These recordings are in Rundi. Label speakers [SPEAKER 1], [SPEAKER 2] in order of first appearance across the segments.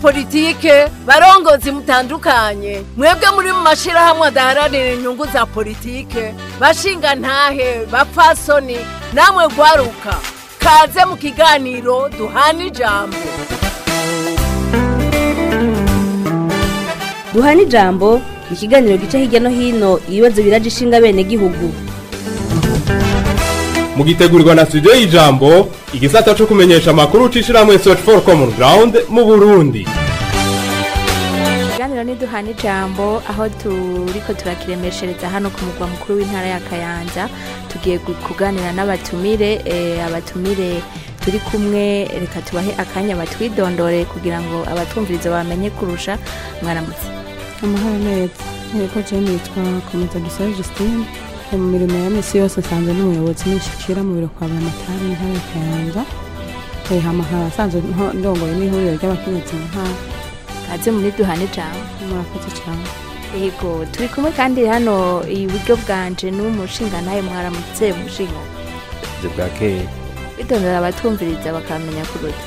[SPEAKER 1] Politiki barongozi mutandukanye mwebwe muri mu mashyirahamwe adaharanira inyungu za politiki bashinga ntahe bapfasoni namwe rwaruka kaze mu kiganiro duhana ijambo
[SPEAKER 2] duhana ijambo ikiganiro gica hirya no hino ibibazo biraje ishinga bene gihugu
[SPEAKER 3] mu gitegurwa na studio y'ijambo igisata cyo kumenyesha amakuru cy'ishyirahamwe search for common ground mu burundi
[SPEAKER 4] ikiganiro niduhana ijambo aho turiko turakiremeshereza hano ku mugwa mukuru w'intara ya kayanza tugiye kuganira n'abatumire eh, abatumire turi kumwe reka tubahe akanya batwidondore kugira ngo abatumvirize bamenye kurusha mwaramutse
[SPEAKER 5] amahoro neza nteko jenitwa komeza dusaje jusitine mu mirimo ya minsi yose nsanzwe n'umuyobozi n'inshyikira mu biro kwa buramatari intara ya kayanza eh, hama asanzwe ndongoye n'ihuriro ry'abakenyezi mu
[SPEAKER 4] kaze muri duhane cyane
[SPEAKER 5] murakoze cyane
[SPEAKER 4] yego turi kumwe kandi hano iburyo bwanje n'umushinga nawe mwaramutse mushinga
[SPEAKER 6] bwa keye
[SPEAKER 4] bitondera abatwumviriza bakamenya kuruta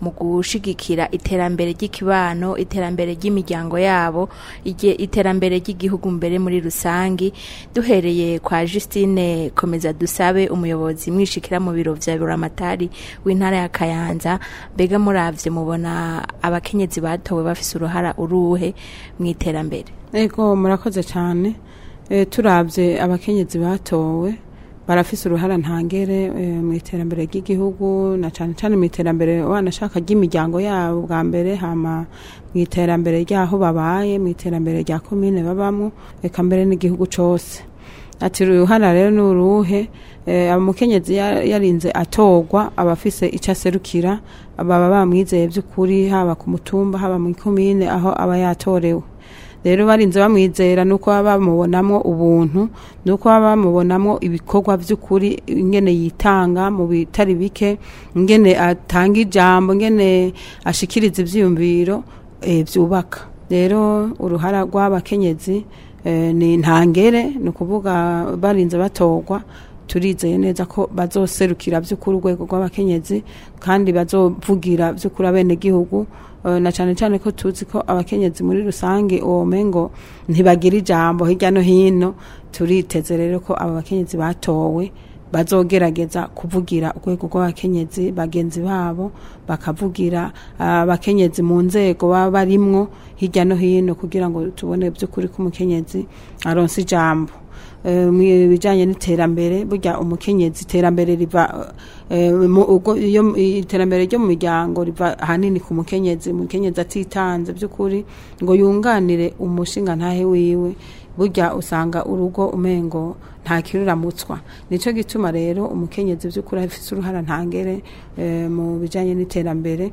[SPEAKER 6] mu
[SPEAKER 4] gushigikira iterambere ry'ikibano iterambere ry'imiryango yabo iterambere ry'igihugu mbere muri rusange duhereye kwa Justine komeza dusabe umuyobozi mwishikira mu biro bya buramatari w'intara ya kayanza mbega murabye mubona abakenyezi batowe bafise uruhara uruhe mu iterambere
[SPEAKER 5] ego murakoze cyane Eh, turabye abakenyezi batowe barafise uruhara ntangere eh, mu iterambere ry'igihugu na cyane cyane mu iterambere banashaka ry'imiryango yabo bwa mbere hama mu iterambere ry'aho babaye mu iterambere rya komine babamo reka mbere n'igihugu cyose ati uruhara rero ni uruhe umukenyezi eh, yarinze atogwa abafise afise icyo aserukira baba bamwizeye by'ukuri haba ku mutumba haba mu komine aho aba yatorewe rero barinze bamwizera nuko baba bamubonamo ubuntu nuko baba bamubonamo ibikorwa by'ukuri ingene yitanga mu bitari bike ingene atanga ijambo ingene ashikiriza ibyiyumviro byubaka eh, rero uruhara rw'abakenyezi eh, ni intangere ni ukuvuga barinze batogwa turizeye neza ko bazoserukira by'ukuri urwego rw'abakenyezi kandi bazovugira by'ukuri abenegihugu Eh, na cyane cyane ko tuzi ko abakenyezi muri rusange uwo mengo ntibagira ijambo hirya no hino turiteze rero ko aba bakenyezi batowe bazogerageza kuvugira urwego rw'abakenyezi bagenzi babo bakavugira ah, abakenyezi mu nzego baba barimwo hirya no hino kugira ngo tubone by'ukuri ko umukenyezi aronse ijambo mu bijyanye n'iterambere burya umukenyezi iterambere riva eh, iterambere ryo mu miryango riva ahanini ku mukenyezi umukenyezi atitanze by'ukuri ngo yunganire umushinga ntahe wiwe burya usanga urugo umengo nta kiruramutswa nicyo gituma rero umukenyezi by'ukuri afite uruhara ntangere eh, mu bijyanye n'iterambere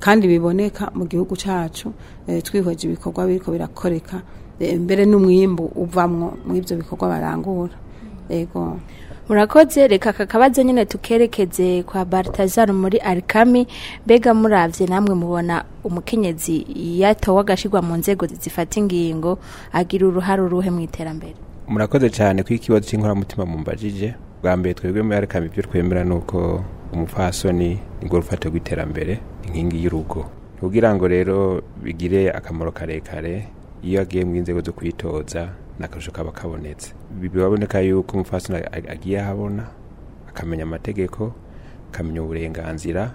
[SPEAKER 5] kandi biboneka mu gihugu cyacu e, twihweje ibikorwa biriko birakoreka e, mbere n'umwimbu uvamwo mu ibyo bikorwa barangura yego
[SPEAKER 4] urakoze reka aka kabazo nyine tukerekeze kwa baritazari muri arikami mbega murabye namwe mubona umukenyezi yatowe agashyirwa mu nzego zifata ingingo agira uruhare uruhe mu iterambere
[SPEAKER 6] murakoze cyane ko ikibazo cy'inkoramutima mumbajije bwa mbere twebwe muri arikami ibyo twemera ni uko umupfasoni ni rufate rw'iterambere inkingi y'urugo ni ngo rero bigire akamaro karekare iyo agiye mu nzego zo kwitoza n'akarusho kaba kabonetse biboneka yuko umufasina agiye ahabona akamenya amategeko akamenya uburenganzira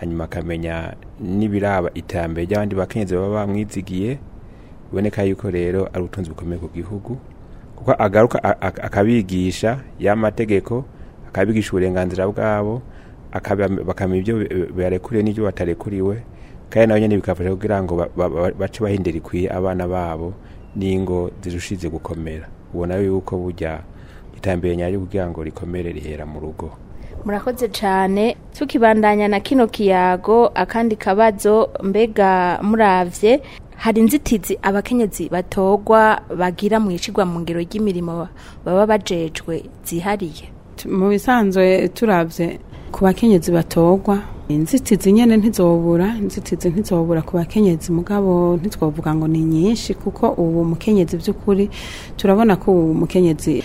[SPEAKER 6] hanyuma akamenya n'ibiraba iterambere ry'abandi bakenzi baba bamwizigiye biboneka yuko rero ari ubutunzi bukomeye ku gihugu kuko agaruka akabigisha y'amategeko akabigisha uburenganzira bwabo bakamenya ibyo barekuriwe n'ibyo batarekuriwe kandi nabo nyine bikabafasha kugira ngo bace bahindira ikwiye abana babo n'ingo zirushize gukomera ubona yuko bujya iterambere nyaryo kugira ngo rikomere rihera mu rugo
[SPEAKER 4] murakoze cyane tukibandanya na kino kiyago akandi kabazo mbega muravye hari inzitizi abakenyezi batogwa bagira mu icigwa mu ngero ry'imirimo baba bajejwe zihariye
[SPEAKER 5] mu bisanzwe turavye ku bakenyezi batogwa inzitizi nyene ntizobura inzitizi ntizobura ku bakenyezi mugabo ntitwovuga ngo ni nyinshi kuko ubu mukenyezi by'ukuri turabona ko ubu mukenyezi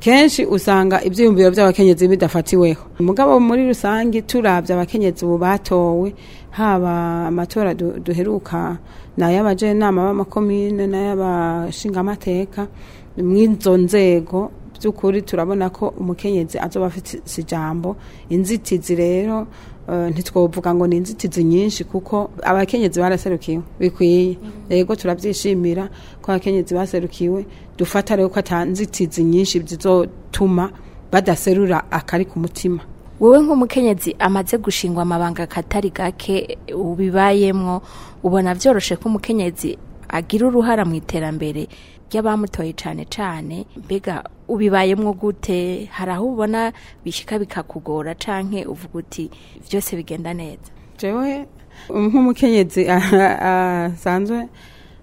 [SPEAKER 5] kenshi usanga ibyiyumviro by'abakenyezi bidafatiweho mugabo muri rusange turabye abakenyezi ubu batowe haba amatora duheruka n'ay'abajenama b'amakomine n'ay'abashingamateka mw'izo nzego by'ukuri turabona ko umukenyezi azoba afite ijambo inzitizi rero eh, ntitwovuga ngo ni inzitizi nyinshi kuko abakenyezi baraserukiwe bikwiye rego mm-hmm. turabyishimira ko abakenyezi baserukiwe dufata rero ko atanzitizi nyinshi zizotuma badaserura akari ku mutima
[SPEAKER 4] wowe nk'umukenyezi amaze gushingwa amabanga akatari gake ubibayemo ubona byoroshe ko umukenyezi agira uruhara mu iterambere ry'abamutoye cyane cyane mbega ubibayemo gute hari aho ubona bishyika bikakugora cyangwa uvuga uti byose bigenda neza
[SPEAKER 5] nk'umukenyezi asanzwe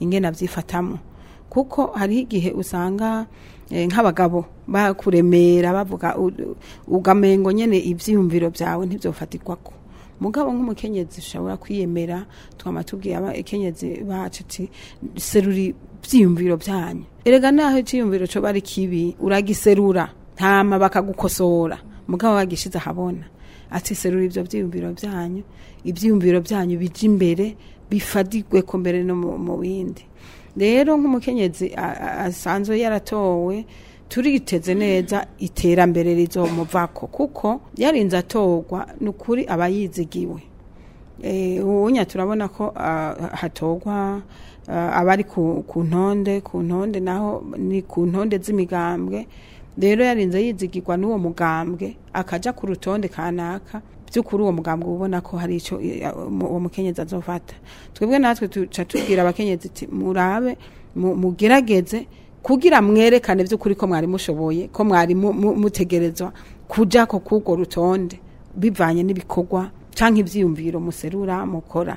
[SPEAKER 5] ingena abyifatamo kuko hari igihe usanga eh, nk'abagabo bakuremera bavuga ugamengo nyine ibyiyumviro byawe ntibyofatirwako mugabo nk'umukenyezi ushobora kwiyemera twama tubwiye abakenyezi bacu seruri byiyumviro byanyu erega naho icyiyumviro cyo bari kibi uragiserura nta mabaka gukosora mugabo bagishize ahabona atiserura ibyo byiyumviro byanyu ibyiyumviro byanyu bijya imbere bifadigwe ku mbere no mu bindi rero nk'umukenyezi asanzwe yaratowe turiteze neza iterambere rizomuvako kuko yarinze atorwa ni ukuri aba yizigiwe Eh, ubunya turabona ko ah, hatogwa ah, abari ku ntonde ku ntonde naho ni ku ntonde z'imigambwe rero yarinze yizigirwa n'uwo mugambwe akajya ku rutonde kanaka by'ukuri uwo mugambwe ubona ko hari icyo uwo mukenyezi azofata twebwe natwe tuca tubwira abakenyezi ati murabe mugerageze kugira mwerekane by'ukuri ko mwari mushoboye ko mwari mutegerezwa kujya ko k'urwo rutonde bivanye n'ibikorwa cyangwa ibyiyumviro muserura mukora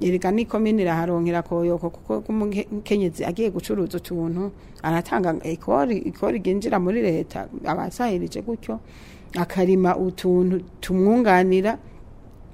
[SPEAKER 5] yereka n'ikomine iraharonkera akoyoko kuko umukenyezi agiye gucuruza utuntu aratanga ikori ikori ryinjira muri leta abasahirije gutyo akarima utuntu tumwunganira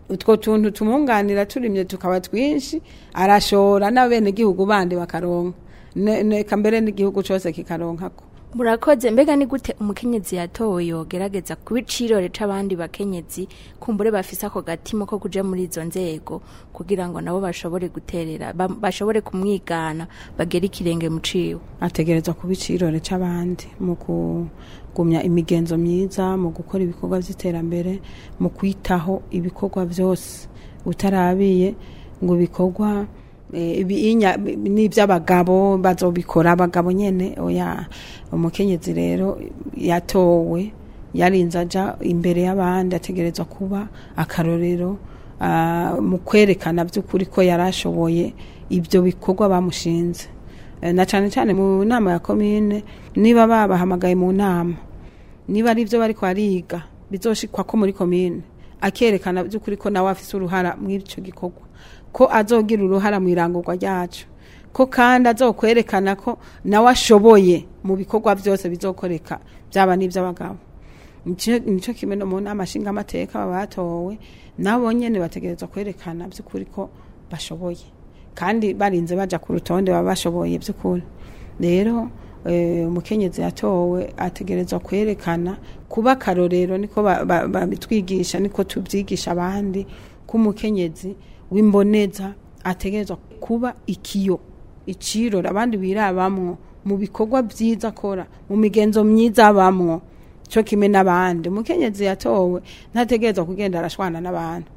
[SPEAKER 5] utwo tuntu tumwunganira turimye tukaba twinshi arashora n'abenegihugu bandi bakaronka neka mbere n'igihugu cyose kikaronkako
[SPEAKER 4] murakoze mbega ni gute umukenyezi yatowe yogerageza kuba icirore c'abandi bakenyezi kumbure bafise ako gatima ko kuja muri izo nzego kugira ngo nabo bashobore guterera bashobore kumwigana bagere ikirenge mu ciwe
[SPEAKER 5] ategerezwa kuba icirore c'abandi mu kugumya imigenzo myiza mu gukora ibikorwa by’iterambere mu kwitaho ibikorwa byose utarabiye ngo bikorwa Eh, n'iby'abagabo bazobikora abagabo nyine oya umukenyezi rero yatowe yarinze ajya imbere y'abandi ategerezwa kuba akarorero ah, mu kwerekana by'ukuri ko yari ashoboye ibyo bikorwa bamushinze eh, na cyane cyane mu nama ya komine niba babahamagaye mu nama niba ari ibyo bari kwariga bizoshikwa ko muri komine akerekana by'ukuri ko nawe afite uruhara muri icyo gikorwa ko azogira uruhara mu irangurwa ryacu ko kandi azokwerekana ko nawe ashoboye mu bikorwa byose bizokoreka byaba n'iby'abagabo nicyo kimwe no mu nama nshingamateka batowe nabo nyine bategereza kwerekana by'ukuri ko bashoboye kandi barinze bajya ku rutonde baba bashoboye by'ukuri rero eh, umukenyezi yatowe ategerezwa kwerekana kuba akarorero niko babitwigisha niko tubyigisha abandi k'umukenyezi w'imboneza ategerezwa kuba ikiyo ikirora abandi birabamwo mu bikorwa byiza akora mu migenzo myiza abamwo cyo kimwe n'abandi umukenyezi yatowe ntategerezwa kugenda arashwana n'abantu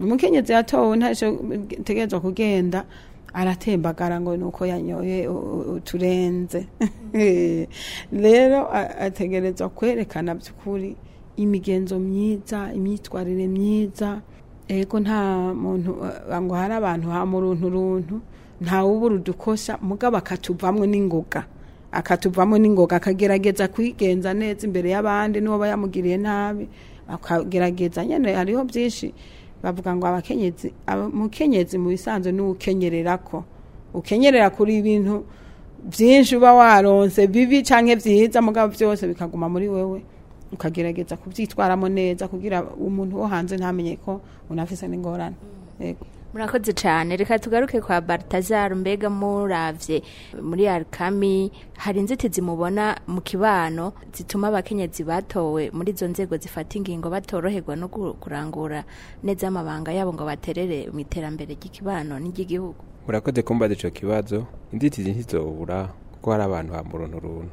[SPEAKER 5] umukenyezi yatowe ntategerezwa kugenda aratembagara ngo nuko yanyoye uturenze rero ategerezwa kwerekana by'ukuri imigenzo myiza imyitwarire myiza ego eh, nta muntu eh, ngo hari abantu ha muruntu runtu ntawubura udukosa mugabo akatuvamwo n'ingoga akatuvamo n'ingoga akagerageza kwigenza neza imbere y'abandi n'uwo yamugiriye nabi akagerageza nyine hariho byinshi bavuga ngo abakenyezi umukenyezi mu bisanzwe n'uwukenyerera ko ukenyerera kuri ibintu byinshi uba waronse bibi cyangwa byiza mugabo byose bikaguma muri wewe ukagerageza kubyitwaramo neza kugira umuntu wo hanze ntamenye ko unafise n'ingorane mm.
[SPEAKER 4] murakoze cyane reka tugaruke kwa baritazari mbega murabye muri arikami hari inzitizi mubona mu kibano zituma abakenyezi batowe muri izo nzego zifata ingingo batoroherwa no kurangura neza amabanga yabo ngo baterere mu iterambere ry'ikibano n'iry'igihugu
[SPEAKER 6] murakoze kumbaza icyo kibazo inzitizi ntizobura kuko hari abantu bamburunturuntu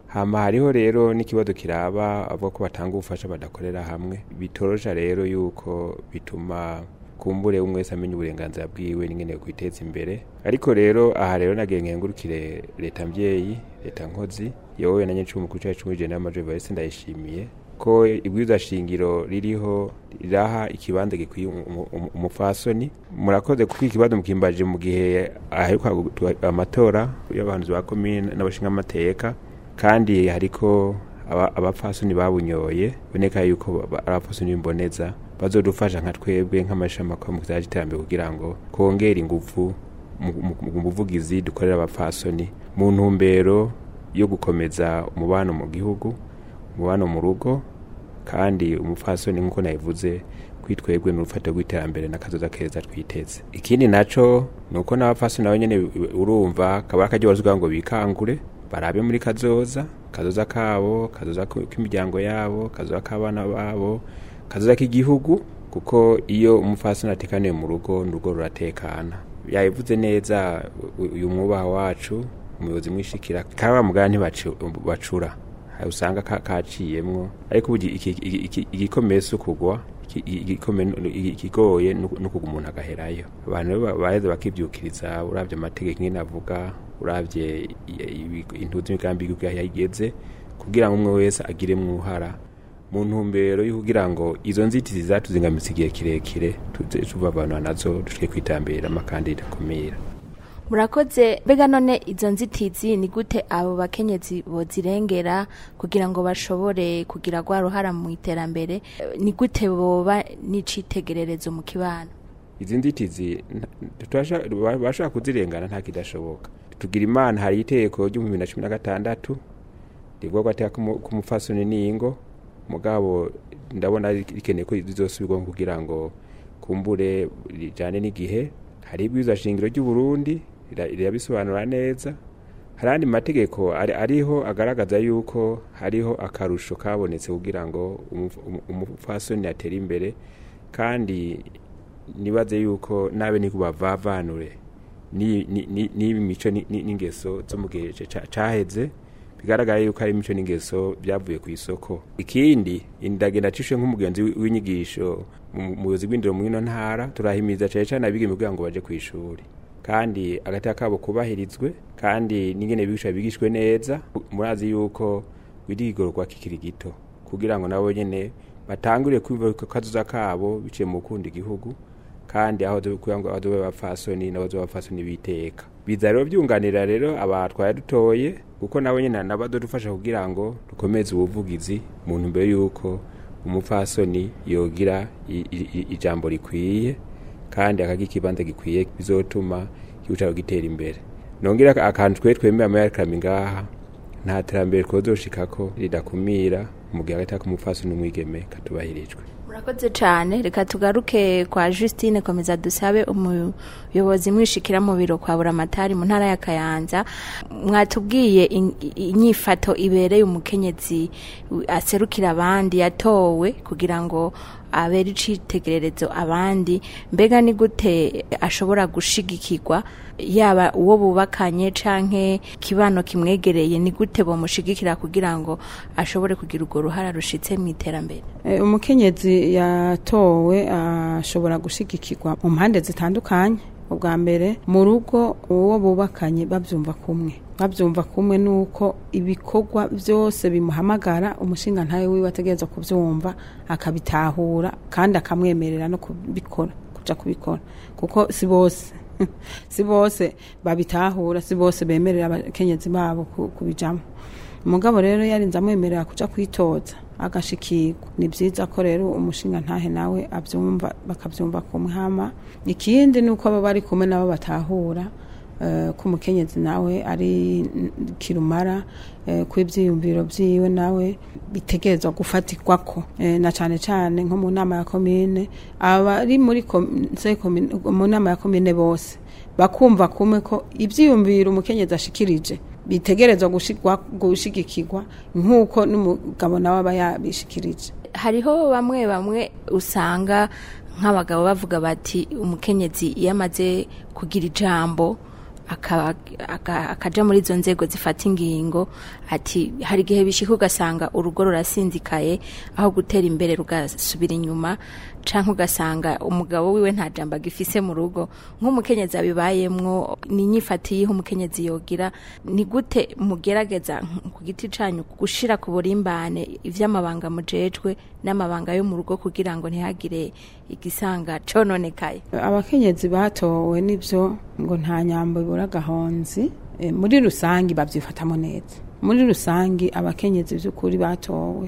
[SPEAKER 6] hama hariho rero n'ikibazo kiraba avuga ko batanga ubufasha badakorera hamwe bitoroja rero yuko bituma bakumbure umwe wese amenye uburenganzira bwiwe n'ingene kwiteza imbere ariko rero aha rero nagenge ngurukire leta mbyeyi leta nkozi yewe nanye cumi ku cyacu cy'ijana n'amajwi barese ndayishimiye ko ibwirizwa shingiro ririho riraha ikibanza gikwiye umupfasoni murakoze kuko ikibazo mukimbaje mu gihe aheruka amatora y'abahanzi ba komine n'abashingamateka kandi hariko abapfasoni babunyoye boneka yuko abapfasoni bimboneza bazodufasha nka twebwe nk'amashami akora mu kizajya iterambere kugira ngo kongere ingufu mu buvugizi dukorera abapfasoni mu ntumbero yo gukomeza umubano mu gihugu umubano mu rugo kandi umupfasoni nk'uko nabivuze kuri twebwe ni urufata rw'iterambere n'akazoza keza twiteze ikindi nacyo ni uko n'abapfasoni nabo nyine urumva kaba akajya ngo bikangure barabe muri kazoza kazoza kabo kazoza k'imiryango yabo kazoza k'abana babo kazira k'igihugu kuko iyo umupfasoni atekaniye mu rugo urugo ruratekana yabivuze neza uyu mwubaha wacu umuyobozi mwishikira kaba mugana ntibacura usanga kaciyemwo ariko ubu igikomeye si ukugwa ikigoye ni ukugwa umuntu agaherayo abantu baheze bakibyukiriza urabye amategeko nk'ino avuga urabye intuzi imigambi y'igihugu yageze kugira ngo umwe wese agiremo uruhara mu ntumbero yo kugira ngo izo nzitizi zatuzingamitse igihe kirekire tuze tubabanura nazo dushike kwitambiramo kandi rikomera
[SPEAKER 4] murakoze mbega none izo nzitizi ni gute abo bakenyezi bozirengera kugira ngo bashobore kugira rwa ruhara mu iterambere ni gute boba n'icitegererezo mu kibano
[SPEAKER 6] izi nzitizi bashobora kuzirengana nta kidashoboka tugira imana hari itegeko ryo bibiri na cumi na gatandatu rivuga ko ateka k'umupfasoni n'ingo mugabo ndabona rikeneye ko rizosubirwamo kugira ngo kumbure rijyane n'igihe hari ibwiza shingiro ry'u Burundi rirabisobanura neza hari andi mategeko ariho agaragaza yuko hariho akarusho kabonetse kugira ngo umupfasoni atere imbere kandi nibaze yuko nabe ni n’ibi mico n'ingeso zo mu gihe cyaheze bigaragara yuko ari imico n'ingeso byavuye ku isoko ikindi indagenda nacishije nk'umugenzi w'inyigisho mu buyobozi bw'indiro mu ino ntara turahimiriza cyane cyane abiga imibwira ngo baje ku ishuri kandi agateka kabo kubahirizwe kandi n'ingene bigisha bigishwe neza murazi yuko birigorwa kikiri gito kugira ngo nabo nyene batangure kumva kazuza kabo biciye mu kunda igihugu kandi aho kugira ngo abazobe abapfasoni n'abazobe abapfasoni biteka biza byunganira rero abatwaye dutoye kuko nabo nyine nabo dufasha kugira ngo dukomeze ubuvugizi mu ntumbero y'uko umupfasoni yogira ijambo rikwiye kandi akagira ikibanza gikwiye bizotuma igihugu gitera imbere nongera akantu twe twemera amayarikami ngaha nta terambere twodoshika ko ridakumira mu gihe hagati y'umupfasoni n'umwigeme katubahirijwe
[SPEAKER 4] murakoze cyane reka tugaruke kwa Justine komeza dusabe umuyobozi mwishikira mu biro kwa buramatari mu ntara ya Kayanza mwatubwiye inyifato ibereye umukenyezi aserukira abandi yatowe kugira ngo abera icitegererezo abandi mbega ni gute ashobora gushigikirwa yaba uwo bubakanye canke kibano kimwegereye ni gute bomushigikira kugira ngo ashobore kugira urwo ruhara rushitse mu iterambere
[SPEAKER 5] eh, umukenyezi yatowe ashobora gushigikirwa mu mpande zitandukanye ubwa mbere mu rugo uwo bubakanye babyumva kumwe babyumva kumwe nuko ibikorwa byose bimuhamagara umushinga ntawe wiwe ategereza kubyumva akabitahura kandi akamwemerera no kubikora kuja kubikora kuko si bose si bose babitahura si bose bemerera abakenyezi babo kubijamo umugabo rero yarinze amwemerera kuja kwitoza agashikirwa ni byiza ko rero umushinga ntahe nawe abyumva bakabyumva ku mwama ikindi ni uko baba bari kumwe nabo batahura eh, ko umukenyezi nawe ari kirumara eh, ku ibyiyumviro byiwe nawe bitegerezwa gufatirwa ko eh, na cyane cyane nko mu nama ya komine abari muri mu nama ya komine bose bakumva kumwe ko ibyiyumviro umukenyezi ashikirije bitegerezwa gushyigikirwa nk'uko n'umugabo nawe aba yabishikirije
[SPEAKER 4] hariho bamwe bamwe usanga nk'abagabo bavuga bati umukenyezi iyo amaze kugira ijambo akajya muri izo nzego zifata ingingo ati hari igihe bishyika ugasanga urugo rurasinzikaye aho gutera imbere rugasubira inyuma cyangwa ugasanga umugabo wiwe nta jambo agifise mu rugo nk'umukenyezi abibayemwo ni iyihe umukenyezi yogira ni gute mugerageza ku giti canyu gushyira ku burimbane iby'amabanga mujejwe n'amabanga yo mu rugo kugira ngo ntihagire igisanga cyononekaye
[SPEAKER 5] abakenyezi batowe n'ibyo ngo nta nyambo ibura agahonzi eh, muri rusange babyifatamo neza muri rusange abakenyezi by'ukuri batowe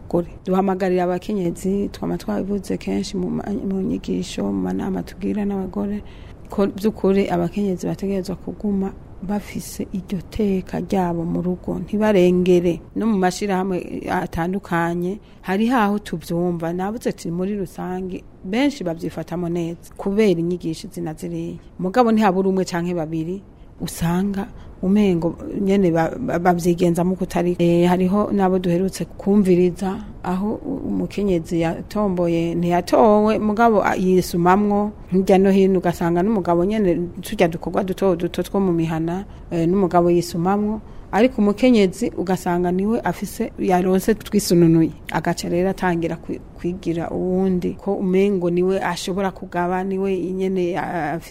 [SPEAKER 5] umugore duhamagarira abakenyezi twama twabivuze kenshi mu nyigisho mu manama tubwira n'abagore ko by'ukuri abakenyezi bategerezwa kuguma bafise iryo teka ryabo mu rugo ntibarengere no mu mashyirahamwe eh, atandukanye hari haho tubyumva nabuze turi muri rusange benshi babyifatamo neza kubera inyigisho zina ziriya mugabo ntihabura umwe cyangwa babiri usanga umengo nyene bavyigenzamo kutari eh, hariho nabo duherutse kumviriza aho umukenyezi yatomboye ntiyatowe mugabo yisumamwo hirya no hino ugasanga n'umugabo nyene tujya dukorwa duto duto two mu mihana eh, n'umugabo yisumamwo ariko umukenyezi ugasanga niwe afise yaronse twisununuye agaca rero atangira kwigira uwundi ko umengo niwe ashobora kugaba niwe nyene afise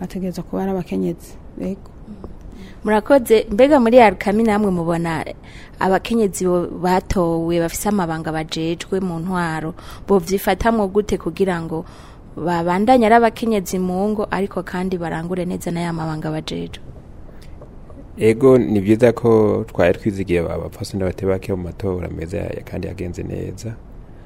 [SPEAKER 5] bategereza kuba ari abakenyezi yego
[SPEAKER 4] murakoze mbega muri ya rukami namwe mubona abakenyezi batowe bafite amabanga bajejwe mu ntwaro bo gute kugira ngo babandanye ari abakenyezi mu ngo ariko kandi barangure neza n'aya mabanga bajejwe
[SPEAKER 6] ego ni byiza ko twari twizigiye abapfasi n'abatebake mu matora meza kandi yagenze neza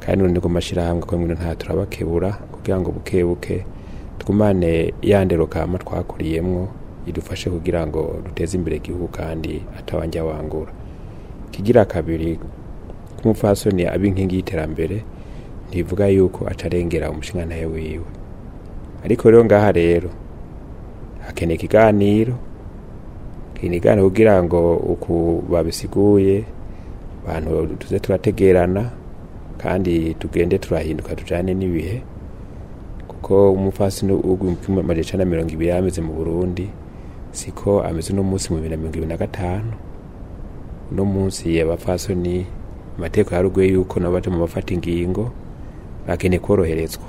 [SPEAKER 6] kandi none ko mashyirahamwe ko nta turabakebura kugira ngo buke buke twumane ya kama twakuriyemo idufashe kugira ngo duteze imbere igihugu kandi atawanjya wangura kigira kabiri k'umupfasoni aba inkingi y'iterambere ntibivuga yuko atarengera umushinga ntayo wiwe ariko rero ngaha rero hakeneye ikiganiro kinigana kugira ngo uku babisiguye abantu tuze turategerana kandi tugende turahinduka tujyane n'ibihe ko umupfasini w'ibihumbi magana cyenda mirongo ibiri yameze mu burundi siko ameze uno munsi mu bihumbi na mirongo ibiri na gatanu uno munsi ni amategeko yaruguye yuko nabo baje mu bafata ingingo bakeneye koroherezwa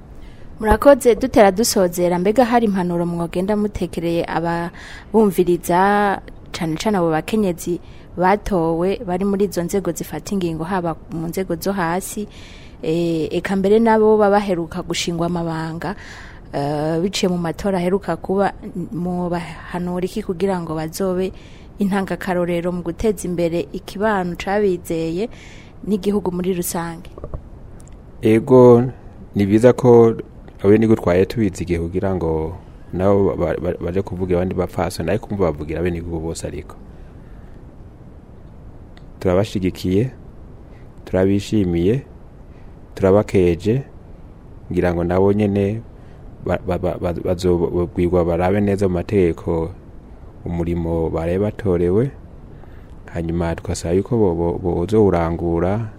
[SPEAKER 4] murakoze dutera dusozera mbega hari impanuro mwogenda mutekereye ababumviriza cyane cyane abo bakenyezi batowe bari muri izo nzego zifata ingingo haba mu nzego zo hasi eh, eka mbere nabo babaheruka gushingwa amabanga Eh, biciye mu matora aheruka kuba mu bahanura iki kugira ngo bazobe intangakarorero mu guteza imbere ikibano cyabizeye n'igihugu muri rusange
[SPEAKER 6] ego ni byiza ko abe nibwo twaye tubizigiye kugira ngo nabo baje kuvuga abandi bapfasoni ariko kumva bavugira abe nibwo bose ariko turabashigikiye turabishimiye turabakeje ngira ngo nabo nyine bazobwirwa barabe neza mu mategeko umurimo baraye batorewe hanyuma tugasaba yuko boza urangura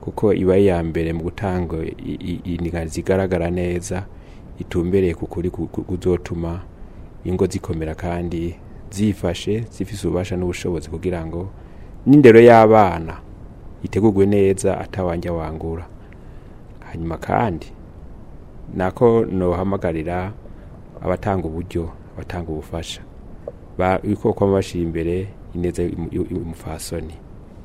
[SPEAKER 6] kuko iba iya mbere mu gutanga indinganizi zigaragara neza itumbereye ku kuri kuzotuma ingo zikomera kandi zifashe zifise ububasha n'ubushobozi kugira ngo n'indero y'abana itegurwe neza atawanja wangura hanyuma kandi nako nohamagarira abatanga uburyo abatanga ubufasha uko bamubashije imbere ineza umufasoni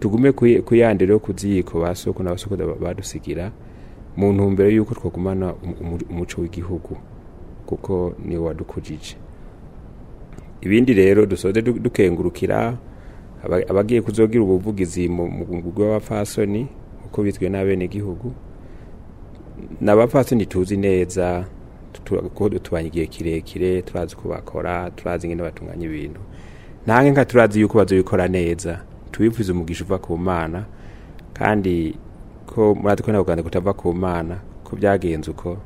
[SPEAKER 6] tugume kuyandira rero ku byiyiko ba badusigira mu ntumbero y'uko twagumana umuco w'igihugu kuko niwo wadukujije ibindi rero dusoze dukengurukira abagiye kuzogira ubuvugizi mu bw'abapfasoni uko bitwe n'abenegihugu ni tuzi neza tubanye igihe kirekire turazi uko bakora turazi ingene batunganya ibintu ntange nka turazi yuko bazabikora neza tubivuze umugisha uva ku mana kandi ko muri ko ntabwo kutava ku mana ko byagenze uko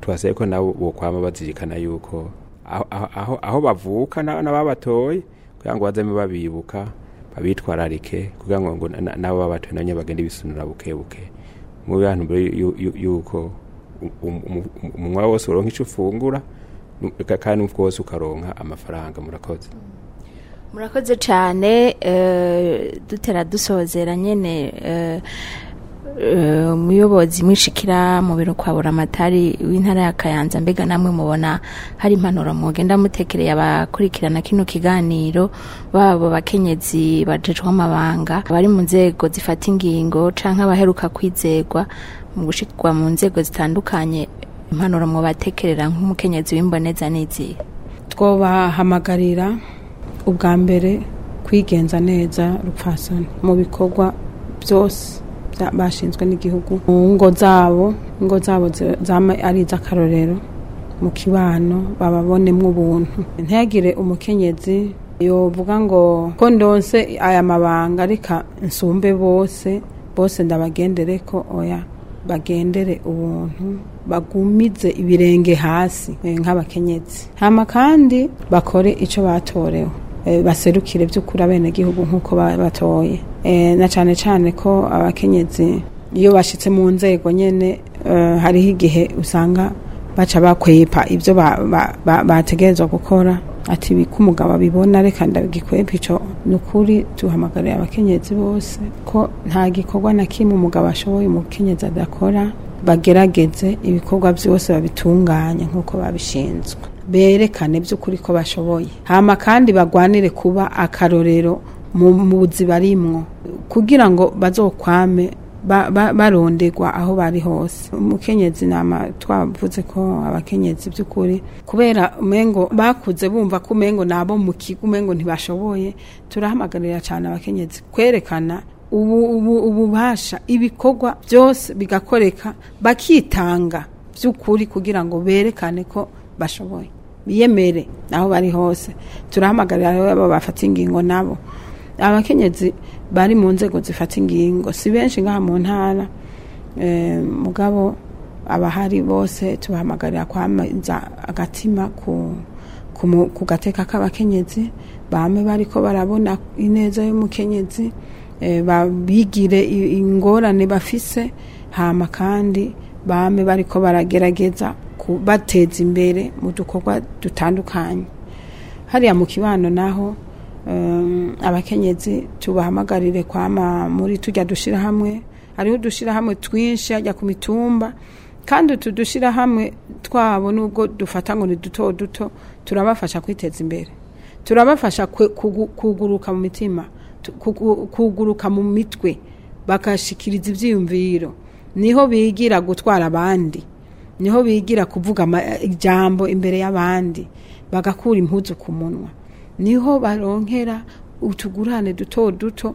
[SPEAKER 6] tuhasabe ko nabo bokwama bazirikana yuko aho bavuka n'ababatoye kugira ngo bazame babibuka babitwararike kugira ngo nabo babatoye nabo bagende bisunira buke buke mu bantu yuko umunwa wose uronka icyo ufungura kandi wose ukaronka amafaranga murakoze
[SPEAKER 4] murakoze cyane eh, dutera dusozera nyine eh, eh, umuyobozi mwishikira mu biro kwa buramatari w'intara ya kayanza mbega namwe mubona hari impanuro mugenda mutekereye abakurikirana kino kiganiro babo bakenyezi bajejwe amabanga bari mu nzego zifata ingingo cyangwa abaheruka kwizerwa mu gushikwa mu nzego zitandukanye impanuro mu batekerera nk'umukenyezi w'imboneza n'izihe
[SPEAKER 5] twobahamagarira ubwa mbere kwigenza neza rupfasoni mu bikorwa byose bashinzwe n'igihugu mu ngo zabo ingo zabo zama ari iz'akarorero mu kibano bababonemo ubuntu ntihagire umukenyezi yovuga ngo ko ndonse aya mabanga reka nsumbe bose bose ndabagendere ko oya bagendere ubuntu bagumize ibirenge hasi eh, nk'abakenyezi hama kandi bakore icyo batorewe eh, baserukire by'ukuri gihugu nk'uko batoye eh, na cyane cyane ko abakenyezi iyo bashyitse mu nzego nyine hariho igihe usanga baca bakwepa ibyo bategerezwa gukora ati biko umugabo abibona reka ndagikwempa ico ni ukuri duhamagariye abakenyezi bose ko nta gikorwa na kimwe umugabo ashoboye umukenyezi adakora bagerageze ibikorwa byose babitunganya nk'uko babishinzwe berekane by'ukuri ko bashoboye hama kandi bagwanire kuba akarorero mu buzi barimwo kugira ngo bazokwame barondegwa aho bari hose umukenyezi nama twavuze ko abakenyezi by'ukuri kubera umengo bakuze bumva ko umengo nabo mu kigo umengo ntibashoboye turahamagarira cyane abakenyezi kwerekana ububasha ibikorwa byose bigakoreka bakitanga by'ukuri kugira ngo berekane ko bashoboye biyemere aho bari hose turahamagarira rero bafata ingingo nabo abakenyezi bari mu nzego zifata ingingo si benshi ngaha mu ntara mugabo abahari bose tubahamagarira kwamaza agatima ku gateka k'abakenyezi bamwe bariko barabona ineza y'umukenyezi eh, bigire ingorane bafise hama kandi bame bariko baragerageza bateza imbere mu dukorwa dutandukanye hariya mu kibano naho abakenyezi tubahamagarire kwama muri tujya dushyira hamwe hariho udushyirahamwe twinshi hajya ku mitumba kandi utu dushyirahamwe twabo nubwo dufata ngo ni duto duto turabafasha kwiteza imbere turabafasha kuguruka mu mitima kuguruka mu mitwe bakashikiriza ibyiyumviro niho bigira gutwara abandi niho bigira kuvuga ijambo imbere y'abandi bagakura impuzu ku munwa niho baronkera utugurane duto duto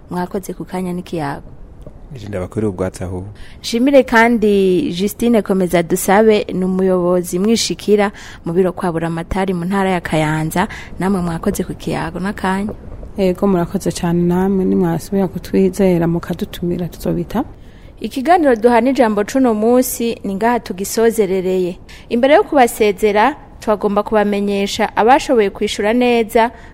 [SPEAKER 4] mwakoze ku kanya n'ikiyago
[SPEAKER 6] bakuru ubwatsi aho
[SPEAKER 4] nshimire kandi Justine komeza dusabe ni umuyobozi mwishikira mu biro kwa buramatari mu ntara ya kayanza namwe mwakoze ku kiyago n'akanya
[SPEAKER 5] yego murakoze cyane namwe nimwasubiye kutwizera mukadutumira tuzobita
[SPEAKER 4] ikiganiro duha n’ijambo cuno munsi ni ngaha tugisozerereye imbere yo kubasezera twagomba kubamenyesha abashoboye kwishyura neza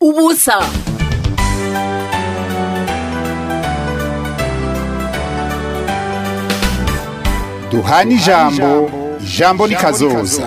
[SPEAKER 1] ubusa
[SPEAKER 7] duhana ijambo ijambo rikazoza